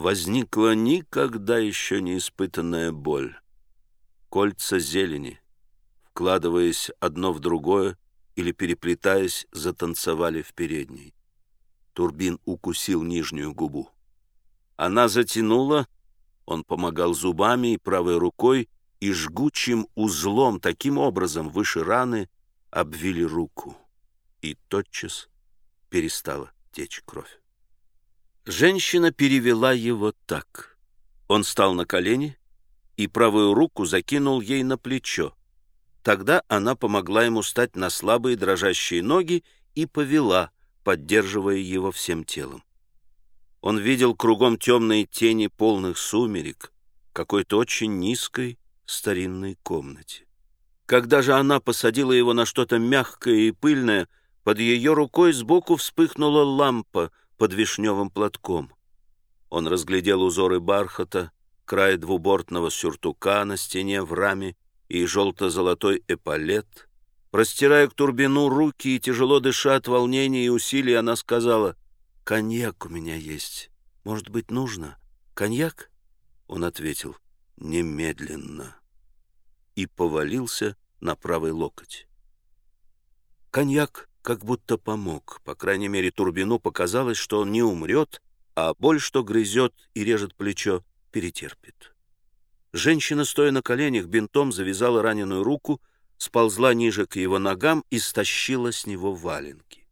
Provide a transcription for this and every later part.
возникла никогда еще не испытанная боль. Кольца зелени, вкладываясь одно в другое или переплетаясь, затанцевали в передней. Турбин укусил нижнюю губу. Она затянула, он помогал зубами и правой рукой, и жгучим узлом таким образом выше раны обвили руку. И тотчас перестала течь кровь. Женщина перевела его так. Он стал на колени и правую руку закинул ей на плечо. Тогда она помогла ему стать на слабые дрожащие ноги и повела, поддерживая его всем телом. Он видел кругом темные тени полных сумерек, какой-то очень низкой старинной комнате. Когда же она посадила его на что-то мягкое и пыльное, под ее рукой сбоку вспыхнула лампа под вишневым платком. Он разглядел узоры бархата, край двубортного сюртука на стене в раме и желто-золотой эполет. Простирая к Турбину руки и тяжело дыша от волнения и усилий, она сказала, «Коньяк у меня есть. Может быть, нужно? Коньяк?» Он ответил, «Немедленно» и повалился на правый локоть. Коньяк как будто помог. По крайней мере, Турбину показалось, что он не умрет, а боль, что грызет и режет плечо, перетерпит. Женщина, стоя на коленях, бинтом завязала раненую руку, сползла ниже к его ногам и стащила с него валенки.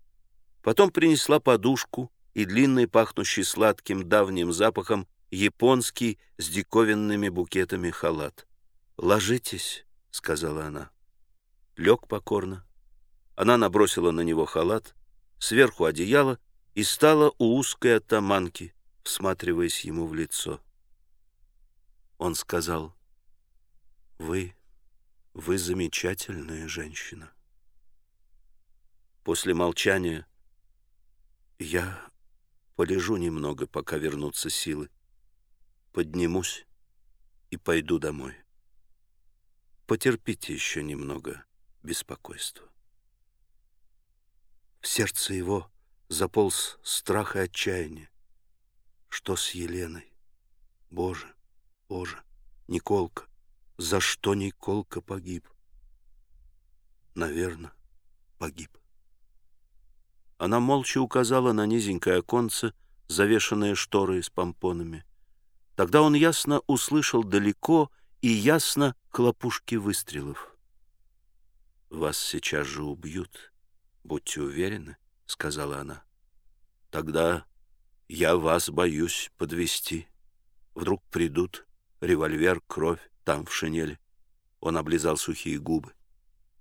Потом принесла подушку и длинный, пахнущий сладким давним запахом, японский с диковинными букетами халат. «Ложитесь», — сказала она. Лег покорно. Она набросила на него халат, сверху одеяло и стала у узкой атаманки, всматриваясь ему в лицо. Он сказал, «Вы, вы замечательная женщина». После молчания я полежу немного, пока вернутся силы. Поднимусь и пойду домой. Потерпите еще немного беспокойства. В сердце его заполз страх и отчаяние. Что с Еленой? Боже, Боже, Николка, за что Николка погиб? Наверное, погиб. Она молча указала на низенькое оконце, завешенное шторой с помпонами. Тогда он ясно услышал далеко и ясно хлопушки выстрелов. «Вас сейчас же убьют, будьте уверены», — сказала она. «Тогда я вас боюсь подвести. Вдруг придут, револьвер, кровь, там в шинели». Он облизал сухие губы.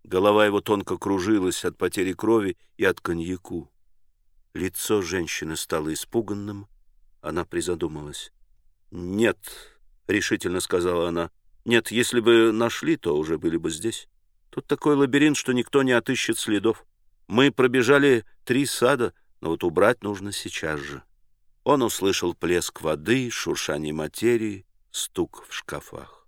Голова его тонко кружилась от потери крови и от коньяку. Лицо женщины стало испуганным. Она призадумалась. «Нет», — решительно сказала она, — «нет, если бы нашли, то уже были бы здесь. Тут такой лабиринт, что никто не отыщет следов. Мы пробежали три сада, но вот убрать нужно сейчас же». Он услышал плеск воды, шуршание материи, стук в шкафах.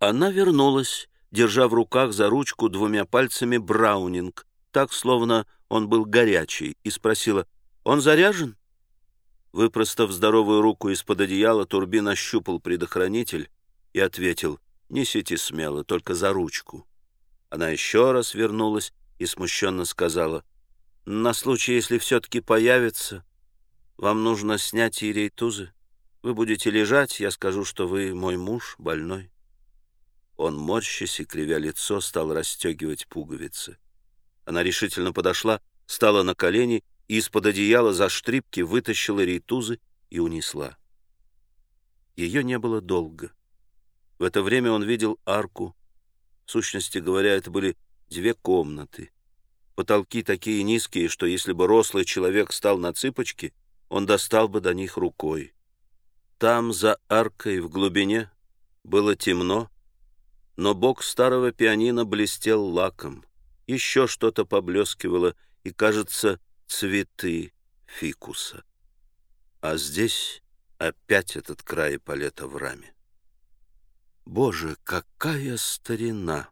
Она вернулась держа в руках за ручку двумя пальцами браунинг, так, словно он был горячий, и спросила, «Он заряжен?» Выпростав здоровую руку из-под одеяла, Турбин ощупал предохранитель и ответил, «Несите смело, только за ручку». Она еще раз вернулась и смущенно сказала, «На случай, если все-таки появится, вам нужно снять и рейтузы. Вы будете лежать, я скажу, что вы мой муж, больной». Он, морщась и кривя лицо, стал расстегивать пуговицы. Она решительно подошла, стала на колени и из-под одеяла за штрипки вытащила рейтузы и унесла. Ее не было долго. В это время он видел арку. В сущности говоря, это были две комнаты. Потолки такие низкие, что если бы рослый человек стал на цыпочки, он достал бы до них рукой. Там, за аркой в глубине, было темно, но бок старого пианино блестел лаком. Еще что-то поблескивало, и, кажется, цветы фикуса. А здесь опять этот край палета в раме. Боже, какая старина!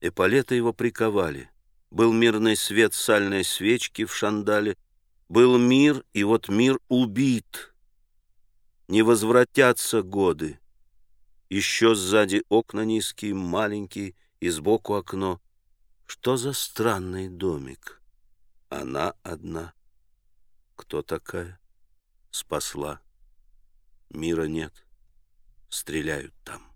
Эполеты его приковали. Был мирный свет сальной свечки в шандале. Был мир, и вот мир убит. не возвратятся годы. Еще сзади окна низкие, маленькие, и сбоку окно. Что за странный домик? Она одна. Кто такая? Спасла. Мира нет. Стреляют там.